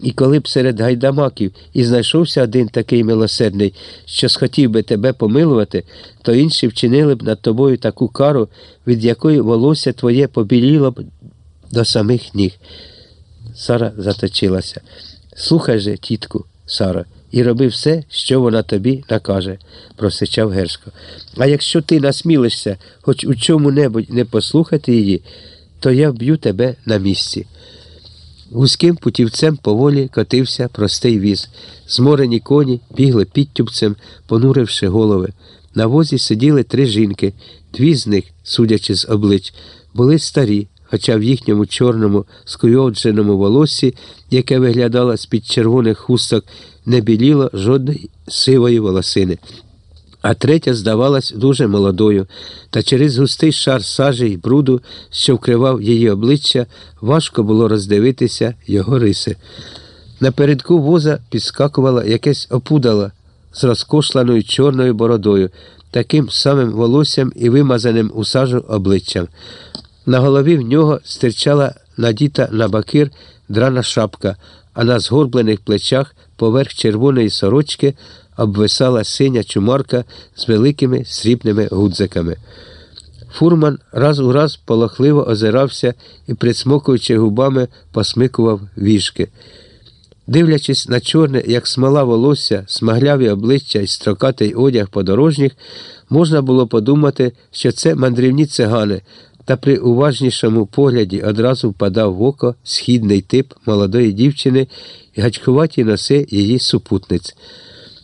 І коли б серед гайдамаків і знайшовся один такий милосердний, що схотів би тебе помилувати, то інші вчинили б над тобою таку кару, від якої волосся твоє побіліло б до самих ніг. Сара заточилася. Слухай же, тітку, Сара, і роби все, що вона тобі накаже, просичав Гершко. А якщо ти насмілишся хоч у чому-небудь не послухати її, то я вб'ю тебе на місці. Вузьким путівцем поволі котився простий віз. Зморені коні бігли підтюбцем, понуривши голови. На возі сиділи три жінки, дві з них, судячи з облич, були старі, хоча в їхньому чорному, скуйовдженому волоссі, яке виглядало з-під червоних хусток, не біліло жодної сивої волосини. А третя здавалась дуже молодою, та через густий шар сажі й бруду, що вкривав її обличчя, важко було роздивитися його риси. Напередку воза підскакувала якесь опудало з розкошланою чорною бородою, таким самим волоссям і вимазаним у сажу обличчям. На голові в нього стирчала надіта на бакир драна шапка, а на згорблених плечах поверх червоної сорочки обвисала синя чумарка з великими срібними гудзиками. Фурман раз у раз полохливо озирався і, присмокуючи губами, посмикував віжки. Дивлячись на чорне, як смола волосся, смагляві обличчя і строкатий одяг подорожніх, можна було подумати, що це мандрівні цигани, та при уважнішому погляді одразу впадав в око східний тип молодої дівчини і гачкуваті носи її супутниць.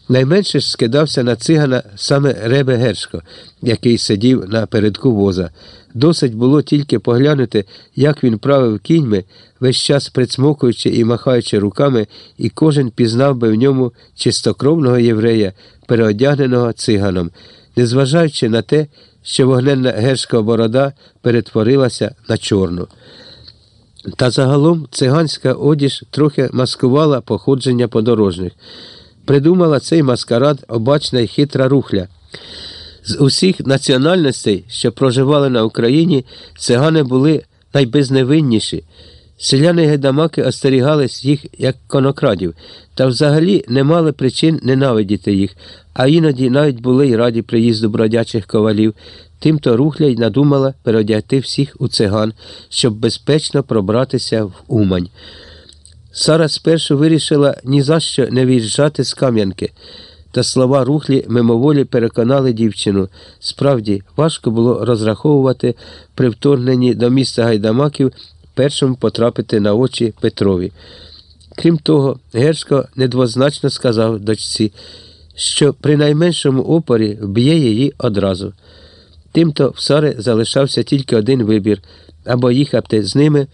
Найменше ж скидався на цигана саме Ребе Гершко, який сидів на передку воза. Досить було тільки поглянути, як він правив кіньми, весь час прицмокуючи і махаючи руками, і кожен пізнав би в ньому чистокровного єврея, переодягненого циганом, незважаючи на те, що вогненна герська борода перетворилася на чорну. Та загалом циганська одіж трохи маскувала походження подорожних. Придумала цей маскарад обачна й хитра рухля. З усіх національностей, що проживали на Україні, цигани були найбезневинніші. Селяни гайдамаки остерігались їх як конокрадів, та взагалі не мали причин ненавидіти їх, а іноді навіть були й раді приїзду бродячих ковалів. Тимто рухля й надумала переодягти всіх у циган, щоб безпечно пробратися в Умань. Сара спершу вирішила ні за що не виїжджати з Кам'янки, та слова рухлі мимоволі переконали дівчину. Справді, важко було розраховувати при вторгненні до міста Гайдамаків першому потрапити на очі Петрові. Крім того, Гершко недвозначно сказав дочці, що при найменшому опорі вб'є її одразу. Тимто в Сари залишався тільки один вибір або їхати з ними,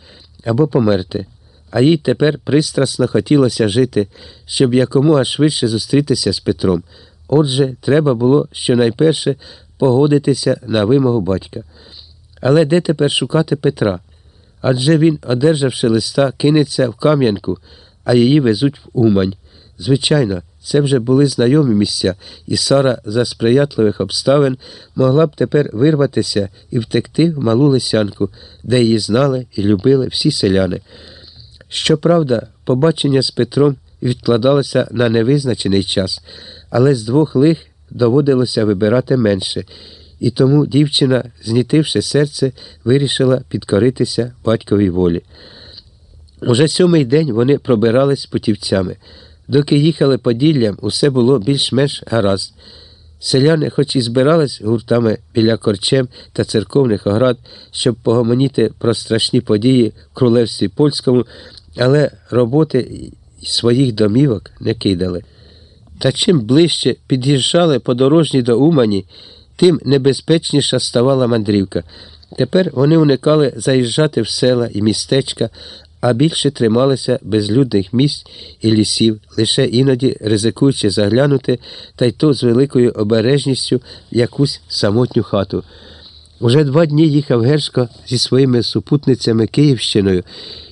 або померти а їй тепер пристрасно хотілося жити, щоб якомога швидше зустрітися з Петром. Отже, треба було щонайперше погодитися на вимогу батька. Але де тепер шукати Петра? Адже він, одержавши листа, кинеться в Кам'янку, а її везуть в Умань. Звичайно, це вже були знайомі місця, і Сара за сприятливих обставин могла б тепер вирватися і втекти в малу лисянку, де її знали і любили всі селяни. Щоправда, побачення з Петром відкладалося на невизначений час, але з двох лих доводилося вибирати менше, і тому дівчина, знітивши серце, вирішила підкоритися батьковій волі. Уже сьомий день вони пробирались путівцями. Доки їхали Поділлям, усе було більш-менш гаразд. Селяни, хоч і збирались гуртами біля корчем та церковних оград, щоб погомоніти про страшні події в королевстві польському, але роботи своїх домівок не кидали. Та чим ближче під'їжджали подорожні до Умані, тим небезпечніша ставала мандрівка. Тепер вони уникали заїжджати в села і містечка, а більше трималися безлюдних місць і лісів, лише іноді ризикуючи заглянути, та й то з великою обережністю в якусь самотню хату. Уже два дні їхав Гершко зі своїми супутницями Київщиною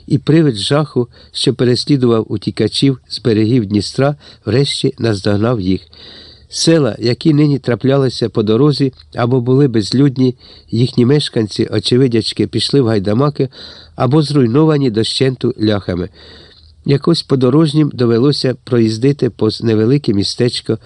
і привид жаху, що переслідував утікачів з берегів Дністра, врешті наздогнав їх. Села, які нині траплялися по дорозі або були безлюдні, їхні мешканці, очевидячки, пішли в гайдамаки або зруйновані дощенту ляхами. Якось подорожнім довелося проїздити повз невелике містечко